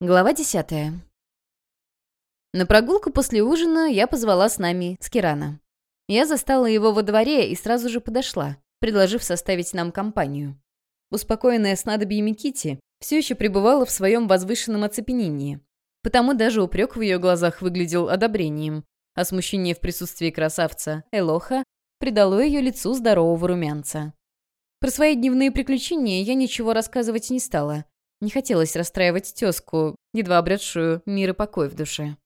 Глава десятая. На прогулку после ужина я позвала с нами Скирана. Я застала его во дворе и сразу же подошла, предложив составить нам компанию. Успокоенная снадобьями Кити все еще пребывала в своем возвышенном оцепенении, потому даже упрек в ее глазах выглядел одобрением, а смущение в присутствии красавца Элоха придало ее лицу здорового румянца. Про свои дневные приключения я ничего рассказывать не стала — не хотелось расстраивать тезку, едва обретшую мир и покой в душе.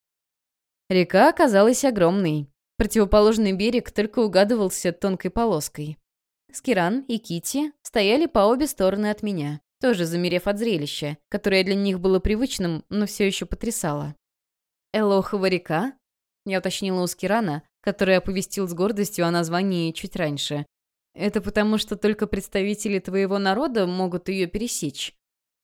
Река оказалась огромной. Противоположный берег только угадывался тонкой полоской. Скиран и Кити стояли по обе стороны от меня, тоже замерев от зрелища, которое для них было привычным, но все еще потрясало. «Элохова река?» Я уточнила у Скирана, который оповестил с гордостью о названии чуть раньше. «Это потому, что только представители твоего народа могут ее пересечь?»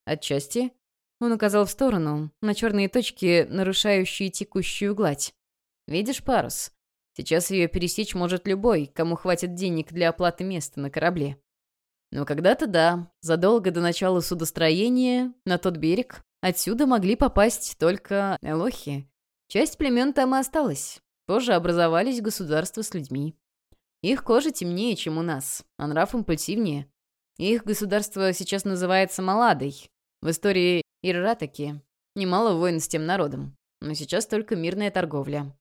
Отчасти. Он указал в сторону, на черные точки, нарушающие текущую гладь. «Видишь парус? Сейчас ее пересечь может любой, кому хватит денег для оплаты места на корабле. Но когда-то да, задолго до начала судостроения, на тот берег, отсюда могли попасть только элохи. Часть племен там и осталась. Позже образовались государства с людьми. Их кожа темнее, чем у нас, а нрав импульсивнее. Их государство сейчас называется Маладой, в истории Ирратаки немало войн с тем народом, но сейчас только мирная торговля.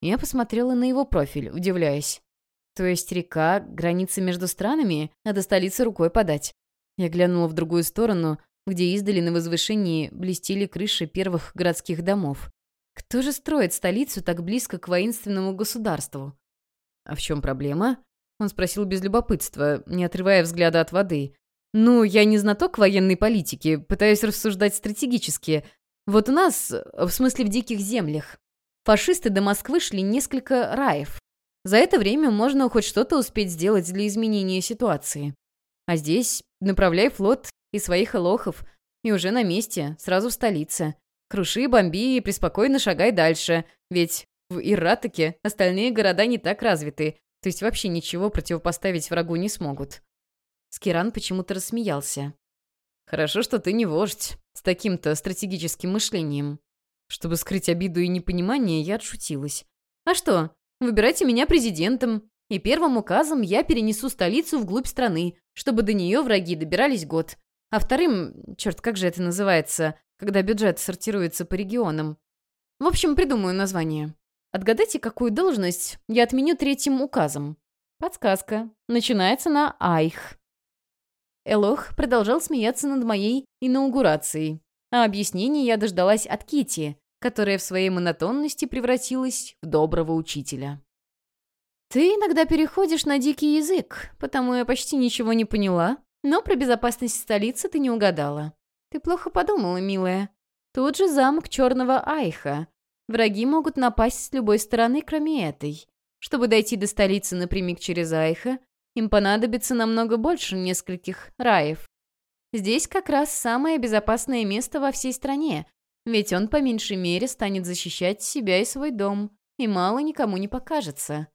Я посмотрела на его профиль, удивляясь. То есть река, граница между странами, а до рукой подать. Я глянула в другую сторону, где издали на возвышении блестели крыши первых городских домов. Кто же строит столицу так близко к воинственному государству? «А в чем проблема?» Он спросил без любопытства, не отрывая взгляда от воды. Ну, я не знаток военной политики, пытаюсь рассуждать стратегически. Вот у нас, в смысле в диких землях, фашисты до Москвы шли несколько раев. За это время можно хоть что-то успеть сделать для изменения ситуации. А здесь направляй флот и своих элохов, и уже на месте, сразу в столице. Круши, бомби и преспокойно шагай дальше, ведь в Ирратаке остальные города не так развиты, то есть вообще ничего противопоставить врагу не смогут. Скиран почему-то рассмеялся. «Хорошо, что ты не вождь, с таким-то стратегическим мышлением». Чтобы скрыть обиду и непонимание, я отшутилась. «А что? Выбирайте меня президентом, и первым указом я перенесу столицу вглубь страны, чтобы до нее враги добирались год. А вторым, черт, как же это называется, когда бюджет сортируется по регионам? В общем, придумаю название. Отгадайте, какую должность я отменю третьим указом. Подсказка. Начинается на «Айх». Элох продолжал смеяться над моей инаугурацией, а объяснений я дождалась от Кити, которая в своей монотонности превратилась в доброго учителя. «Ты иногда переходишь на дикий язык, потому я почти ничего не поняла, но про безопасность столицы ты не угадала. Ты плохо подумала, милая. Тут же замок Черного Айха. Враги могут напасть с любой стороны, кроме этой. Чтобы дойти до столицы напрямик через Айха, им понадобится намного больше нескольких раев. Здесь как раз самое безопасное место во всей стране, ведь он по меньшей мере станет защищать себя и свой дом, и мало никому не покажется».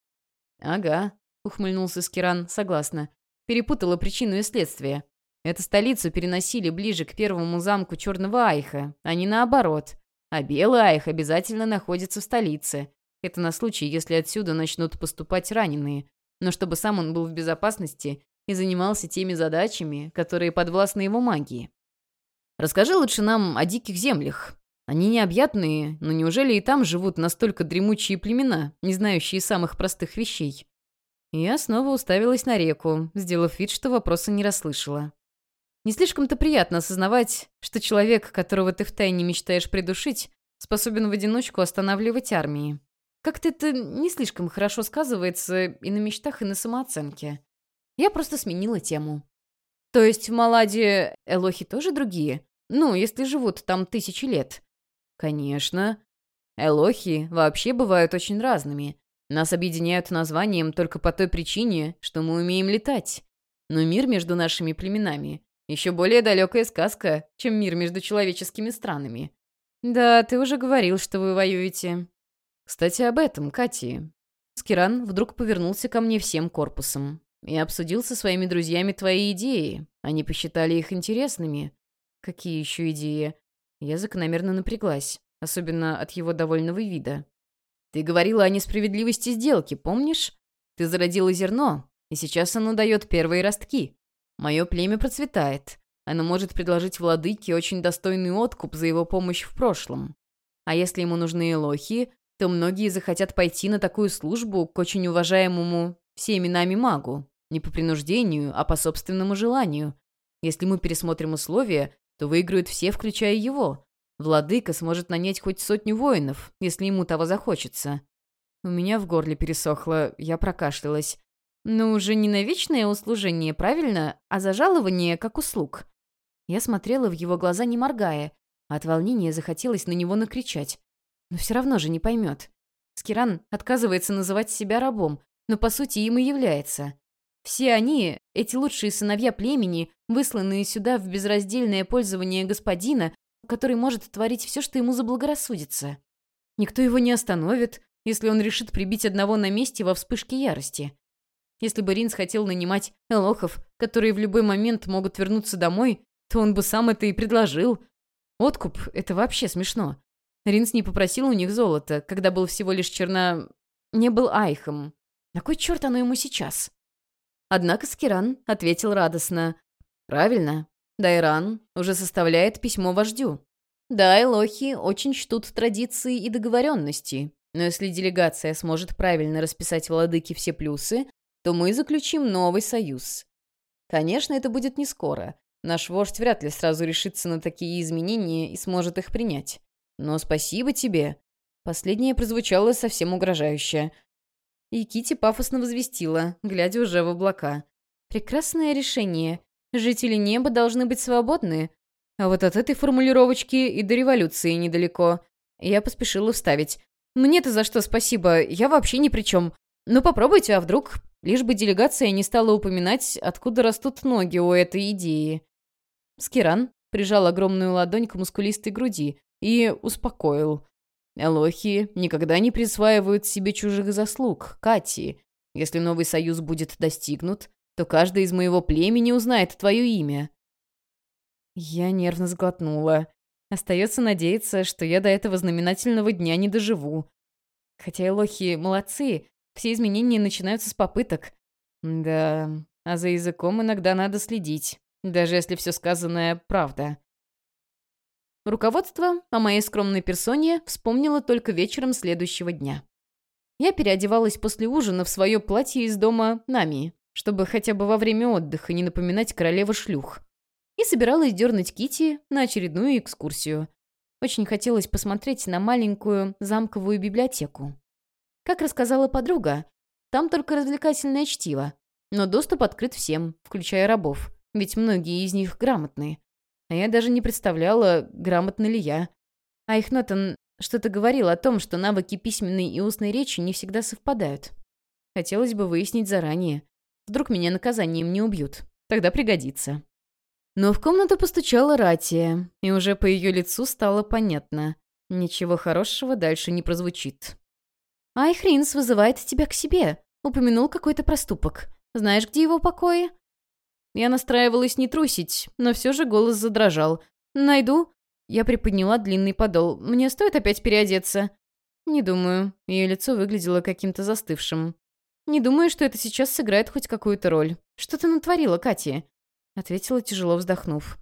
«Ага», — ухмыльнулся Скиран, согласно. Перепутала причину и следствие. Эту столицу переносили ближе к первому замку Черного Айха, а не наоборот. А Белый Айх обязательно находится в столице. Это на случай, если отсюда начнут поступать раненые, но чтобы сам он был в безопасности и занимался теми задачами, которые подвластны его магии. Расскажи лучше нам о диких землях. Они необъятные, но неужели и там живут настолько дремучие племена, не знающие самых простых вещей? Я снова уставилась на реку, сделав вид, что вопроса не расслышала. Не слишком-то приятно осознавать, что человек, которого ты втайне мечтаешь придушить, способен в одиночку останавливать армии. Как-то это не слишком хорошо сказывается и на мечтах, и на самооценке. Я просто сменила тему. То есть в Маладе элохи тоже другие? Ну, если живут там тысячи лет. Конечно. Элохи вообще бывают очень разными. Нас объединяют названием только по той причине, что мы умеем летать. Но мир между нашими племенами еще более далекая сказка, чем мир между человеческими странами. Да, ты уже говорил, что вы воюете. «Кстати, об этом, Кати». Скиран вдруг повернулся ко мне всем корпусом. и обсудил со своими друзьями твои идеи. Они посчитали их интересными». «Какие еще идеи?» Я закономерно напряглась, особенно от его довольного вида. «Ты говорила о несправедливости сделки, помнишь? Ты зародила зерно, и сейчас оно дает первые ростки. Мое племя процветает. Оно может предложить владыке очень достойный откуп за его помощь в прошлом. А если ему нужны элохи, то многие захотят пойти на такую службу к очень уважаемому всеми нами магу. Не по принуждению, а по собственному желанию. Если мы пересмотрим условия, то выиграют все, включая его. Владыка сможет нанять хоть сотню воинов, если ему того захочется. У меня в горле пересохло, я прокашлялась. Но уже не на вечное услужение, правильно, а за жалование, как услуг. Я смотрела в его глаза, не моргая. От волнения захотелось на него накричать. Но все равно же не поймет. Скиран отказывается называть себя рабом, но по сути им и является. Все они, эти лучшие сыновья племени, высланные сюда в безраздельное пользование господина, который может творить все, что ему заблагорассудится. Никто его не остановит, если он решит прибить одного на месте во вспышке ярости. Если бы Ринс хотел нанимать элохов, которые в любой момент могут вернуться домой, то он бы сам это и предложил. Откуп — это вообще смешно. Ринс не попросил у них золота, когда был всего лишь черна... Не был айхом. На кой черт оно ему сейчас? Однако Скиран ответил радостно. «Правильно. Дайран уже составляет письмо вождю. Да, Элохи очень чтут традиции и договоренности, но если делегация сможет правильно расписать владыке все плюсы, то мы заключим новый союз. Конечно, это будет не скоро. Наш вождь вряд ли сразу решится на такие изменения и сможет их принять. Но спасибо тебе. Последнее прозвучало совсем угрожающе. И Кити пафосно возвестила, глядя уже в облака. Прекрасное решение. Жители неба должны быть свободны. А вот от этой формулировочки и до революции недалеко. Я поспешила вставить. Мне-то за что спасибо, я вообще ни при чем. Но попробуйте, а вдруг, лишь бы делегация не стала упоминать, откуда растут ноги у этой идеи. Скиран прижал огромную ладонь к мускулистой груди и успокоил. Элохи никогда не присваивают себе чужих заслуг, Кати. Если новый союз будет достигнут, то каждый из моего племени узнает твое имя». Я нервно сглотнула. Остается надеяться, что я до этого знаменательного дня не доживу. Хотя элохи молодцы, все изменения начинаются с попыток. Да, а за языком иногда надо следить, даже если все сказанное правда. Руководство о моей скромной персоне вспомнило только вечером следующего дня. Я переодевалась после ужина в свое платье из дома Нами, чтобы хотя бы во время отдыха не напоминать королева шлюх. И собиралась дернуть Кити на очередную экскурсию. Очень хотелось посмотреть на маленькую замковую библиотеку. Как рассказала подруга, там только развлекательное чтиво, но доступ открыт всем, включая рабов, ведь многие из них грамотные. А я даже не представляла, грамотна ли я. А Ихнотон что-то говорил о том, что навыки письменной и устной речи не всегда совпадают. Хотелось бы выяснить заранее, Вдруг меня наказанием не убьют. Тогда пригодится. Но в комнату постучала Ратия, и уже по ее лицу стало понятно. Ничего хорошего дальше не прозвучит. «Айхринс вызывает тебя к себе», — упомянул какой-то проступок. «Знаешь, где его покои?» Я настраивалась не трусить, но все же голос задрожал. «Найду?» Я приподняла длинный подол. «Мне стоит опять переодеться?» «Не думаю». Ее лицо выглядело каким-то застывшим. «Не думаю, что это сейчас сыграет хоть какую-то роль. Что ты натворила, Катя?» Ответила, тяжело вздохнув.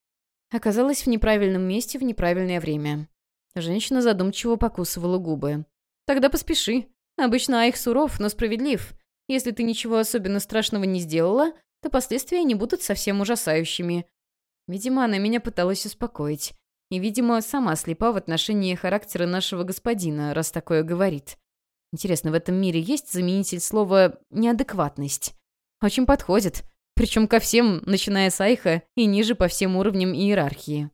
Оказалась в неправильном месте в неправильное время. Женщина задумчиво покусывала губы. «Тогда поспеши. Обычно Айх суров, но справедлив. Если ты ничего особенно страшного не сделала, то последствия не будут совсем ужасающими». Видимо, она меня пыталась успокоить. И, видимо, сама слепа в отношении характера нашего господина, раз такое говорит. Интересно, в этом мире есть заменитель слова «неадекватность»? Очень подходит. Причем ко всем, начиная с Айха и ниже по всем уровням иерархии.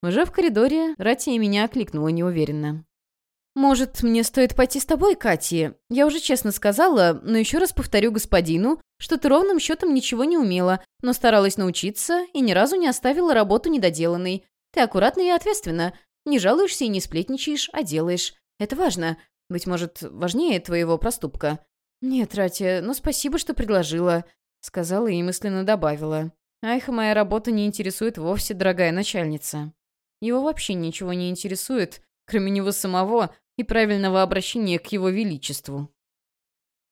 Уже в коридоре Ратия меня окликнула неуверенно. «Может, мне стоит пойти с тобой, Кати? Я уже честно сказала, но еще раз повторю господину, что ты ровным счетом ничего не умела, но старалась научиться и ни разу не оставила работу недоделанной. Ты аккуратна и ответственна. Не жалуешься и не сплетничаешь, а делаешь. Это важно. Быть может, важнее твоего проступка?» «Нет, Ратя, ну спасибо, что предложила», — сказала и мысленно добавила. «Айха, моя работа не интересует вовсе, дорогая начальница». его вообще ничего не интересует, кроме него самого и правильного обращения к его величеству.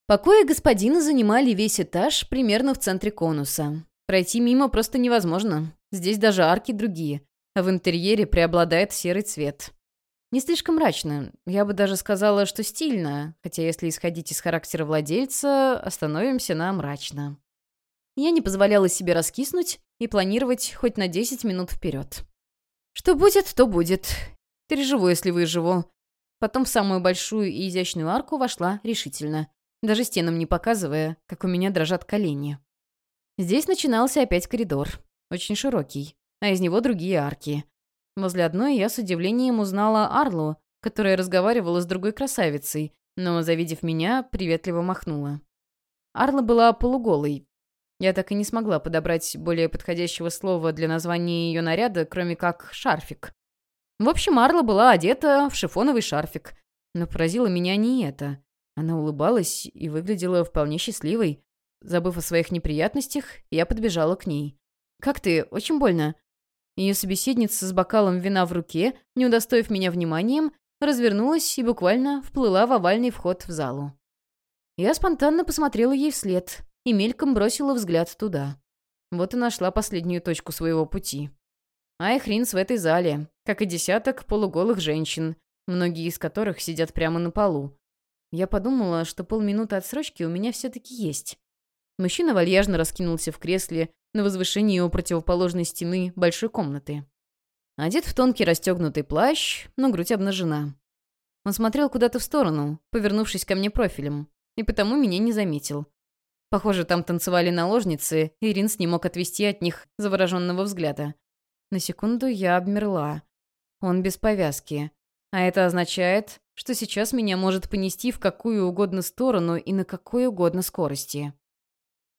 Покои господина занимали весь этаж примерно в центре конуса. Пройти мимо просто невозможно. Здесь даже арки другие, а в интерьере преобладает серый цвет. Не слишком мрачно, я бы даже сказала, что стильно, хотя если исходить из характера владельца, остановимся на мрачно. Я не позволяла себе раскиснуть и планировать хоть на 10 минут вперед. Что будет, то будет. Переживу, если выживу. Потом в самую большую и изящную арку вошла решительно, даже стенам не показывая, как у меня дрожат колени. Здесь начинался опять коридор, очень широкий, а из него другие арки. Возле одной я с удивлением узнала Арлу, которая разговаривала с другой красавицей, но, завидев меня, приветливо махнула. Арла была полуголой. Я так и не смогла подобрать более подходящего слова для названия ее наряда, кроме как «шарфик». В общем, Арла была одета в шифоновый шарфик. Но поразило меня не это. Она улыбалась и выглядела вполне счастливой. Забыв о своих неприятностях, я подбежала к ней. «Как ты? Очень больно?» Ее собеседница с бокалом вина в руке, не удостоив меня вниманием, развернулась и буквально вплыла в овальный вход в залу. Я спонтанно посмотрела ей вслед и мельком бросила взгляд туда. Вот и нашла последнюю точку своего пути. Айхринс в этой зале, как и десяток полуголых женщин, многие из которых сидят прямо на полу. Я подумала, что полминуты отсрочки у меня все-таки есть. Мужчина вальяжно раскинулся в кресле на возвышении у противоположной стены большой комнаты. Одет в тонкий расстегнутый плащ, но грудь обнажена. Он смотрел куда-то в сторону, повернувшись ко мне профилем, и потому меня не заметил. Похоже, там танцевали наложницы, и Ринс не мог отвести от них завороженного взгляда. На секунду я обмерла. Он без повязки. А это означает, что сейчас меня может понести в какую угодно сторону и на какой угодно скорости.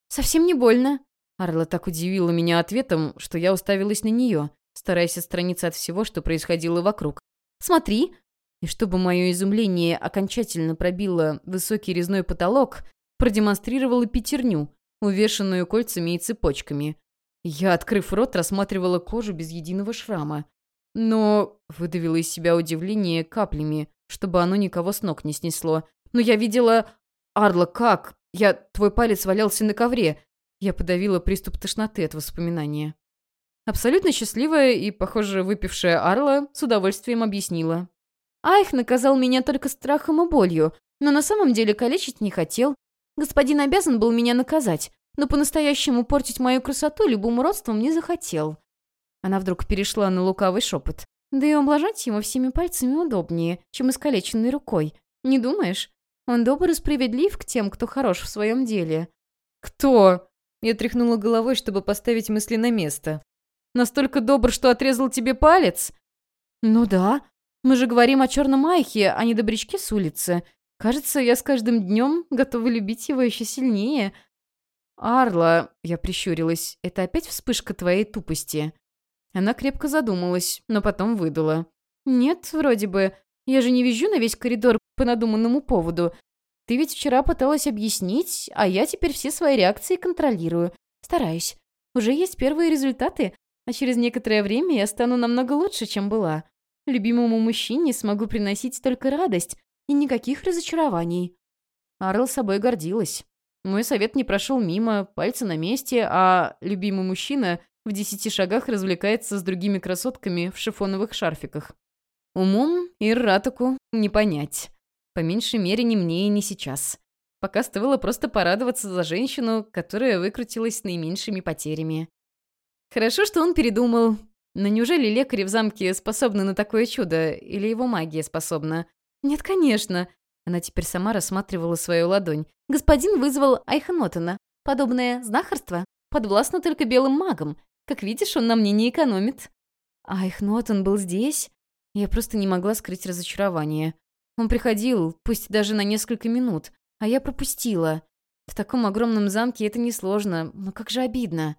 «Совсем не больно». Арла так удивила меня ответом, что я уставилась на нее, стараясь отстраниться от всего, что происходило вокруг. «Смотри!» И чтобы мое изумление окончательно пробило высокий резной потолок, продемонстрировала пятерню, увешанную кольцами и цепочками. Я, открыв рот, рассматривала кожу без единого шрама. Но выдавила из себя удивление каплями, чтобы оно никого с ног не снесло. Но я видела... Арла, как? Я... Твой палец валялся на ковре. Я подавила приступ тошноты от воспоминания. Абсолютно счастливая и, похоже, выпившая Арла с удовольствием объяснила. Айх наказал меня только страхом и болью, но на самом деле калечить не хотел. Господин обязан был меня наказать, но по-настоящему портить мою красоту любым родством не захотел. Она вдруг перешла на лукавый шепот. Да и облажать ему всеми пальцами удобнее, чем искалеченной рукой. Не думаешь? Он добр и справедлив к тем, кто хорош в своем деле». «Кто?» Я тряхнула головой, чтобы поставить мысли на место. «Настолько добр, что отрезал тебе палец?» «Ну да. Мы же говорим о черном айхе, а не добрячке с улицы. Кажется, я с каждым днем готова любить его еще сильнее». «Арла», — я прищурилась, — «это опять вспышка твоей тупости?» Она крепко задумалась, но потом выдала. «Нет, вроде бы. Я же не визжу на весь коридор по надуманному поводу. Ты ведь вчера пыталась объяснить, а я теперь все свои реакции контролирую. Стараюсь. Уже есть первые результаты, а через некоторое время я стану намного лучше, чем была. Любимому мужчине смогу приносить только радость и никаких разочарований». Арл собой гордилась. Мой совет не прошел мимо, пальцы на месте, а любимый мужчина в десяти шагах развлекается с другими красотками в шифоновых шарфиках. Умом Ирратаку не понять. По меньшей мере, ни мне и не сейчас. Пока стоило просто порадоваться за женщину, которая выкрутилась с наименьшими потерями. Хорошо, что он передумал. Но неужели лекари в замке способны на такое чудо? Или его магия способна? Нет, конечно. Она теперь сама рассматривала свою ладонь. Господин вызвал Айханотана. Подобное знахарство подвластно только белым магам. Как видишь, он на мне не экономит. Айхнотан был здесь? Я просто не могла скрыть разочарование. Он приходил, пусть даже на несколько минут, а я пропустила. В таком огромном замке это несложно, но как же обидно.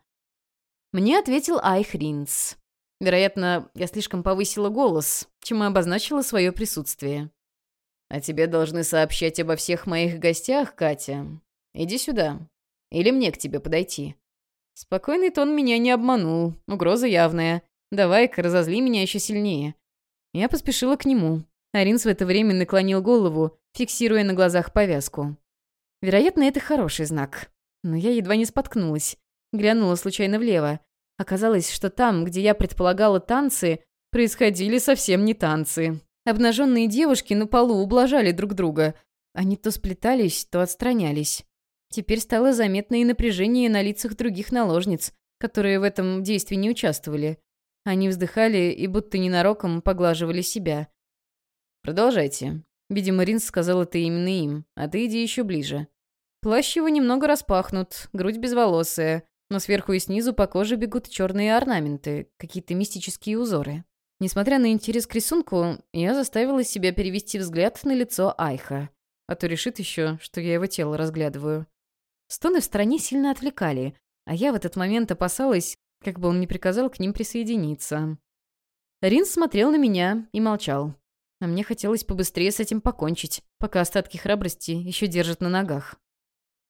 Мне ответил Айхринц. Вероятно, я слишком повысила голос, чем и обозначила свое присутствие. «А тебе должны сообщать обо всех моих гостях, Катя. Иди сюда. Или мне к тебе подойти?» Спокойный тон меня не обманул, угроза явная. Давай-ка, разозли меня еще сильнее». Я поспешила к нему. Аринс в это время наклонил голову, фиксируя на глазах повязку. Вероятно, это хороший знак. Но я едва не споткнулась. Глянула случайно влево. Оказалось, что там, где я предполагала танцы, происходили совсем не танцы. Обнаженные девушки на полу ублажали друг друга. Они то сплетались, то отстранялись. Теперь стало заметно и напряжение на лицах других наложниц, которые в этом действии не участвовали. Они вздыхали и будто ненароком поглаживали себя. «Продолжайте». Видимо, Ринс сказал это именно им, а ты иди еще ближе. Плащ его немного распахнут, грудь безволосая, но сверху и снизу по коже бегут черные орнаменты, какие-то мистические узоры. Несмотря на интерес к рисунку, я заставила себя перевести взгляд на лицо Айха, а то решит еще, что я его тело разглядываю. Стоны в стороне сильно отвлекали, а я в этот момент опасалась, как бы он не приказал к ним присоединиться. Рин смотрел на меня и молчал. А мне хотелось побыстрее с этим покончить, пока остатки храбрости еще держат на ногах.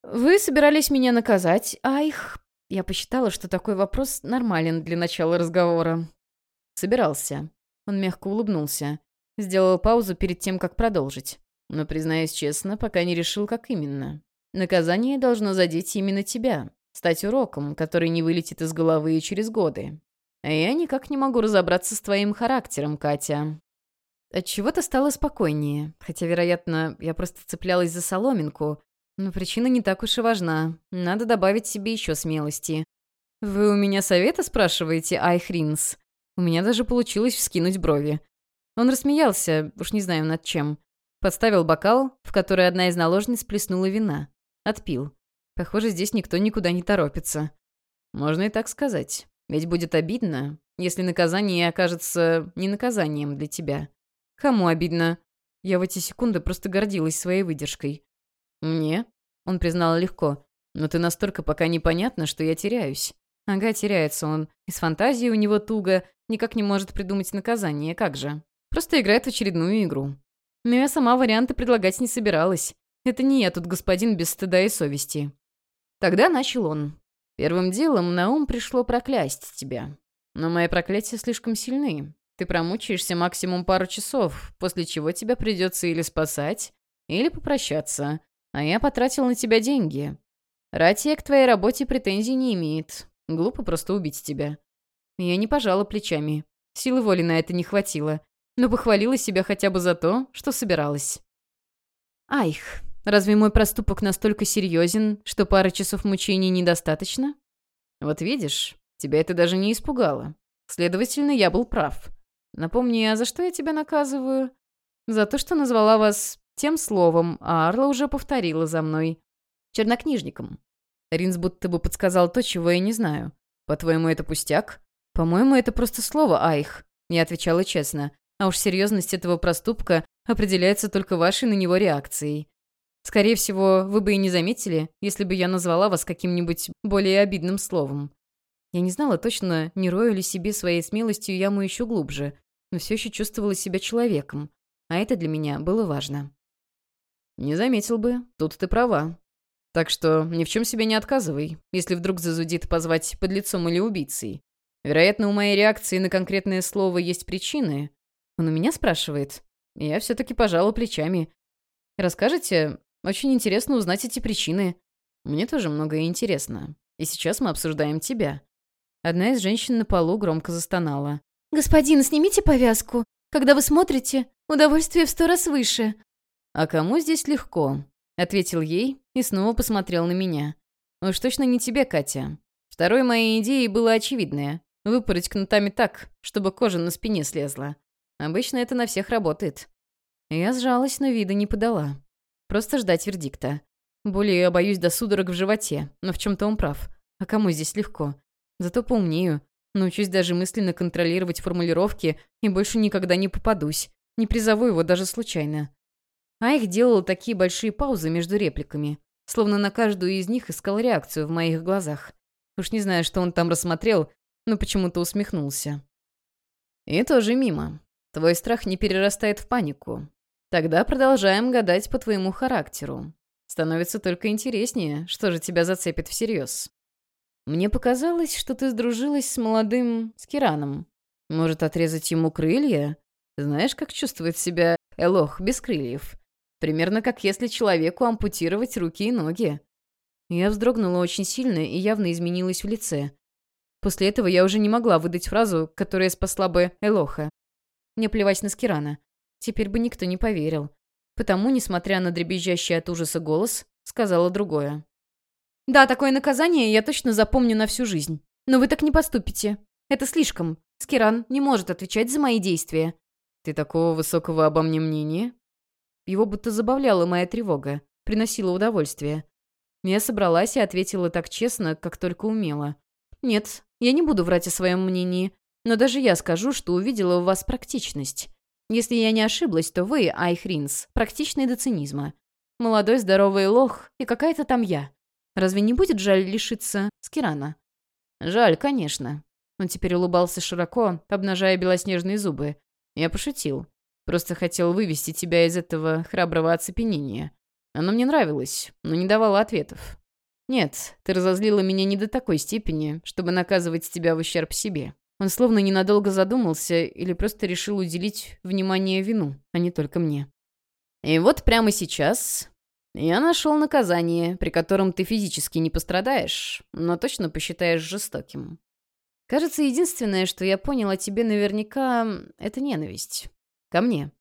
«Вы собирались меня наказать, айх?» Я посчитала, что такой вопрос нормален для начала разговора. «Собирался». Он мягко улыбнулся. Сделал паузу перед тем, как продолжить. Но, признаюсь честно, пока не решил, как именно. Наказание должно задеть именно тебя, стать уроком, который не вылетит из головы и через годы. А я никак не могу разобраться с твоим характером, Катя. Отчего-то стало спокойнее, хотя, вероятно, я просто цеплялась за соломинку, но причина не так уж и важна. Надо добавить себе еще смелости. «Вы у меня совета спрашиваете, Айхринс?» У меня даже получилось вскинуть брови. Он рассмеялся, уж не знаю над чем. Подставил бокал, в который одна из наложниц плеснула вина. Отпил. Похоже, здесь никто никуда не торопится. Можно и так сказать. Ведь будет обидно, если наказание окажется не наказанием для тебя. Кому обидно? Я в эти секунды просто гордилась своей выдержкой. «Мне?» — он признал легко. «Но ты настолько пока непонятно, что я теряюсь». Ага, теряется он. Из фантазии у него туго, никак не может придумать наказание, как же. Просто играет в очередную игру. Но я сама варианты предлагать не собиралась. Это не я тут господин без стыда и совести. Тогда начал он. Первым делом на ум пришло проклясть тебя. Но мои проклятия слишком сильны. Ты промучаешься максимум пару часов, после чего тебя придется или спасать, или попрощаться. А я потратил на тебя деньги. Ратия к твоей работе претензий не имеет. Глупо просто убить тебя. Я не пожала плечами. Силы воли на это не хватило. Но похвалила себя хотя бы за то, что собиралась. Айх, разве мой проступок настолько серьезен, что пары часов мучений недостаточно? Вот видишь, тебя это даже не испугало. Следовательно, я был прав. Напомни, а за что я тебя наказываю? За то, что назвала вас тем словом, а Арла уже повторила за мной. Чернокнижником. Ринс будто бы подсказал то, чего я не знаю. По-твоему, это пустяк? По-моему, это просто слово «айх». Я отвечала честно. А уж серьезность этого проступка определяется только вашей на него реакцией. Скорее всего, вы бы и не заметили, если бы я назвала вас каким-нибудь более обидным словом. Я не знала точно, не рою ли себе своей смелостью яму еще глубже, но все еще чувствовала себя человеком, а это для меня было важно. «Не заметил бы. Тут ты права. Так что ни в чем себе не отказывай, если вдруг зазудит позвать под лицом или убийцей. Вероятно, у моей реакции на конкретное слово есть причины. Он у меня спрашивает. Я все-таки пожала плечами. Расскажете? Очень интересно узнать эти причины. Мне тоже многое интересно. И сейчас мы обсуждаем тебя». Одна из женщин на полу громко застонала. «Господин, снимите повязку. Когда вы смотрите, удовольствие в сто раз выше. «А кому здесь легко?» — ответил ей и снова посмотрел на меня. «Уж точно не тебе, Катя. Второй моей идеей было очевидное — выпороть кнутами так, чтобы кожа на спине слезла. Обычно это на всех работает». Я сжалась, но вида не подала. Просто ждать вердикта. Более я боюсь до судорог в животе, но в чем то он прав. А кому здесь легко? Зато поумнею. Научусь даже мысленно контролировать формулировки и больше никогда не попадусь. Не призову его даже случайно. Айх делал такие большие паузы между репликами, словно на каждую из них искал реакцию в моих глазах. Уж не знаю, что он там рассмотрел, но почему-то усмехнулся. И тоже мимо. Твой страх не перерастает в панику. Тогда продолжаем гадать по твоему характеру. Становится только интереснее, что же тебя зацепит всерьез. Мне показалось, что ты сдружилась с молодым Скираном. Может, отрезать ему крылья? Знаешь, как чувствует себя Элох без крыльев? Примерно как если человеку ампутировать руки и ноги. Я вздрогнула очень сильно и явно изменилась в лице. После этого я уже не могла выдать фразу, которая спасла бы Элоха. Мне плевать на Скирана. Теперь бы никто не поверил. Потому, несмотря на дребезжащий от ужаса голос, сказала другое. «Да, такое наказание я точно запомню на всю жизнь. Но вы так не поступите. Это слишком. Скиран не может отвечать за мои действия». «Ты такого высокого обо мне мнения?» Его будто забавляла моя тревога, приносила удовольствие. Я собралась и ответила так честно, как только умела. «Нет, я не буду врать о своем мнении, но даже я скажу, что увидела в вас практичность. Если я не ошиблась, то вы, Айхринс, практичный до цинизма. Молодой здоровый лох и какая-то там я. Разве не будет жаль лишиться Скирана?» «Жаль, конечно». Он теперь улыбался широко, обнажая белоснежные зубы. Я пошутил. Просто хотел вывести тебя из этого храброго оцепенения. Оно мне нравилось, но не давало ответов. Нет, ты разозлила меня не до такой степени, чтобы наказывать тебя в ущерб себе. Он словно ненадолго задумался или просто решил уделить внимание вину, а не только мне. И вот прямо сейчас я нашел наказание, при котором ты физически не пострадаешь, но точно посчитаешь жестоким. Кажется, единственное, что я понял о тебе наверняка, это ненависть. Ко мне.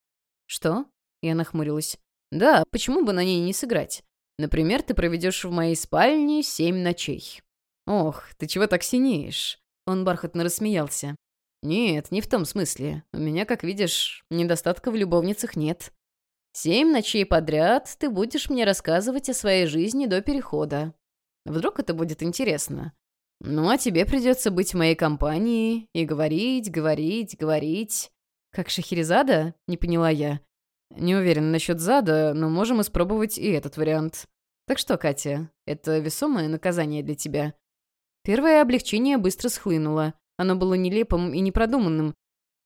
Что? Я нахмурилась. Да, почему бы на ней не сыграть? Например, ты проведешь в моей спальне семь ночей. Ох, ты чего так синеешь? Он бархатно рассмеялся. «Нет, не в том смысле. У меня, как видишь, недостатка в любовницах нет. Семь ночей подряд ты будешь мне рассказывать о своей жизни до перехода. Вдруг это будет интересно. Ну, а тебе придется быть в моей компании и говорить, говорить, говорить. Как Шахерезада? Не поняла я. Не уверен насчет зада, но можем испробовать и этот вариант. Так что, Катя, это весомое наказание для тебя?» Первое облегчение быстро схлынуло. Оно было нелепым и непродуманным.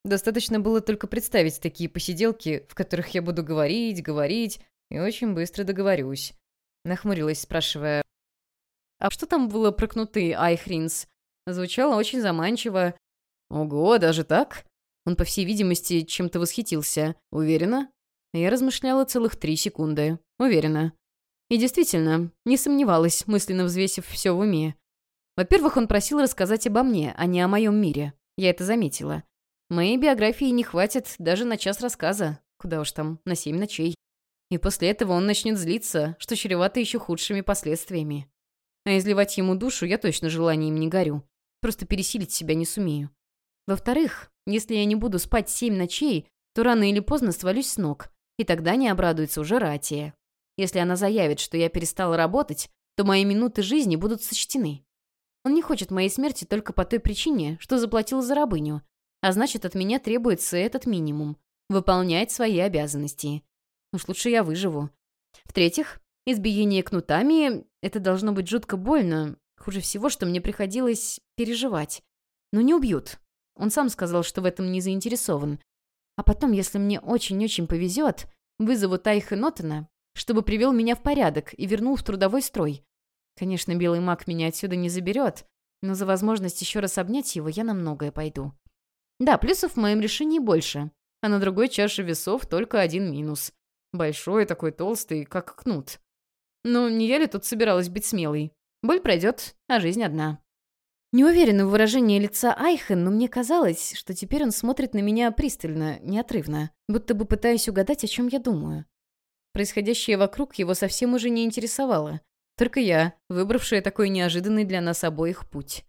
Достаточно было только представить такие посиделки, в которых я буду говорить, говорить, и очень быстро договорюсь. Нахмурилась, спрашивая, «А что там было про кнуты, Айхринс?» Звучало очень заманчиво. «Ого, даже так?» Он, по всей видимости, чем-то восхитился. «Уверена?» Я размышляла целых три секунды. «Уверена». И действительно, не сомневалась, мысленно взвесив все в уме. Во-первых, он просил рассказать обо мне, а не о моем мире. Я это заметила. Моей биографии не хватит даже на час рассказа. Куда уж там, на семь ночей. И после этого он начнет злиться, что чревато еще худшими последствиями. А изливать ему душу я точно желанием не горю. Просто пересилить себя не сумею. Во-вторых, если я не буду спать семь ночей, то рано или поздно свалюсь с ног, и тогда не обрадуется уже Ратия. Если она заявит, что я перестала работать, то мои минуты жизни будут сочтены. Он не хочет моей смерти только по той причине, что заплатил за рабыню. А значит, от меня требуется этот минимум — выполнять свои обязанности. Уж лучше я выживу. В-третьих, избиение кнутами — это должно быть жутко больно. Хуже всего, что мне приходилось переживать. Но не убьют. Он сам сказал, что в этом не заинтересован. А потом, если мне очень-очень повезет, вызову Тайха Нотена, чтобы привел меня в порядок и вернул в трудовой строй. Конечно, белый маг меня отсюда не заберет, но за возможность еще раз обнять его я на многое пойду. Да, плюсов в моем решении больше, а на другой чаше весов только один минус. Большой такой толстый, как кнут. Ну, не я ли тут собиралась быть смелой? Боль пройдет, а жизнь одна. Не уверена в выражении лица Айхен, но мне казалось, что теперь он смотрит на меня пристально, неотрывно, будто бы пытаясь угадать, о чем я думаю. Происходящее вокруг его совсем уже не интересовало. Только я, выбравшая такой неожиданный для нас обоих путь.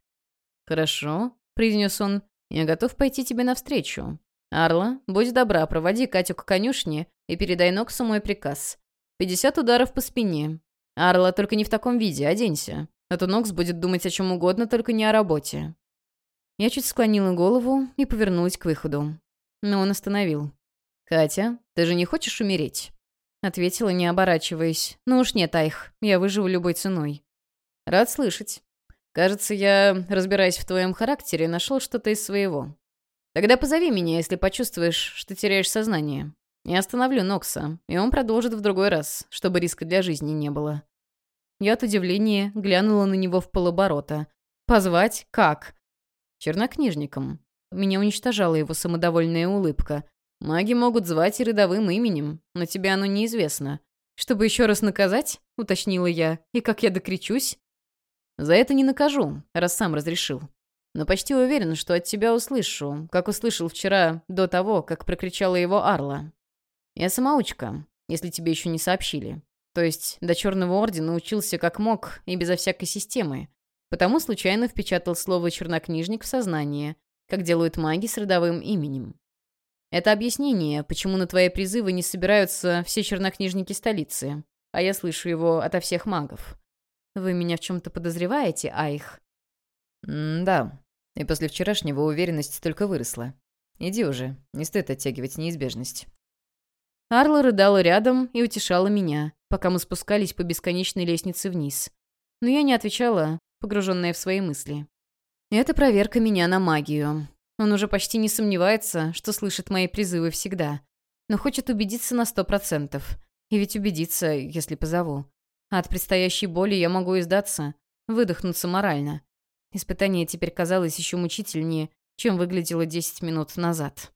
«Хорошо», — произнес он, — «я готов пойти тебе навстречу. Арла, будь добра, проводи Катю к конюшне и передай Ноксу мой приказ. Пятьдесят ударов по спине. Арла, только не в таком виде, оденься. А то Нокс будет думать о чем угодно, только не о работе». Я чуть склонила голову и повернулась к выходу. Но он остановил. «Катя, ты же не хочешь умереть?» Ответила, не оборачиваясь. «Ну уж нет, Айх, я выживу любой ценой». «Рад слышать. Кажется, я, разбираясь в твоем характере, нашел что-то из своего. Тогда позови меня, если почувствуешь, что теряешь сознание. Я остановлю Нокса, и он продолжит в другой раз, чтобы риска для жизни не было». Я от удивления глянула на него в полоборота. «Позвать? Как?» «Чернокнижником. меня уничтожала его самодовольная улыбка. «Маги могут звать и родовым именем, но тебе оно неизвестно. Чтобы еще раз наказать?» — уточнила я. «И как я докричусь?» «За это не накажу, раз сам разрешил. Но почти уверен, что от тебя услышу, как услышал вчера до того, как прокричала его Арла. Я самоучка, если тебе еще не сообщили. То есть до Черного Ордена учился как мог и безо всякой системы. Потому случайно впечатал слово «чернокнижник» в сознание, как делают маги с родовым именем. Это объяснение, почему на твои призывы не собираются все чернокнижники столицы, а я слышу его ото всех магов. Вы меня в чем-то подозреваете, Айх? М да. И после вчерашнего уверенность только выросла. Иди уже, не стоит оттягивать неизбежность. Арла рыдала рядом и утешала меня, пока мы спускались по бесконечной лестнице вниз. Но я не отвечала, погруженная в свои мысли. Это проверка меня на магию. Он уже почти не сомневается, что слышит мои призывы всегда. Но хочет убедиться на сто процентов. И ведь убедиться, если позову. А от предстоящей боли я могу издаться, выдохнуться морально. Испытание теперь казалось еще мучительнее, чем выглядело десять минут назад.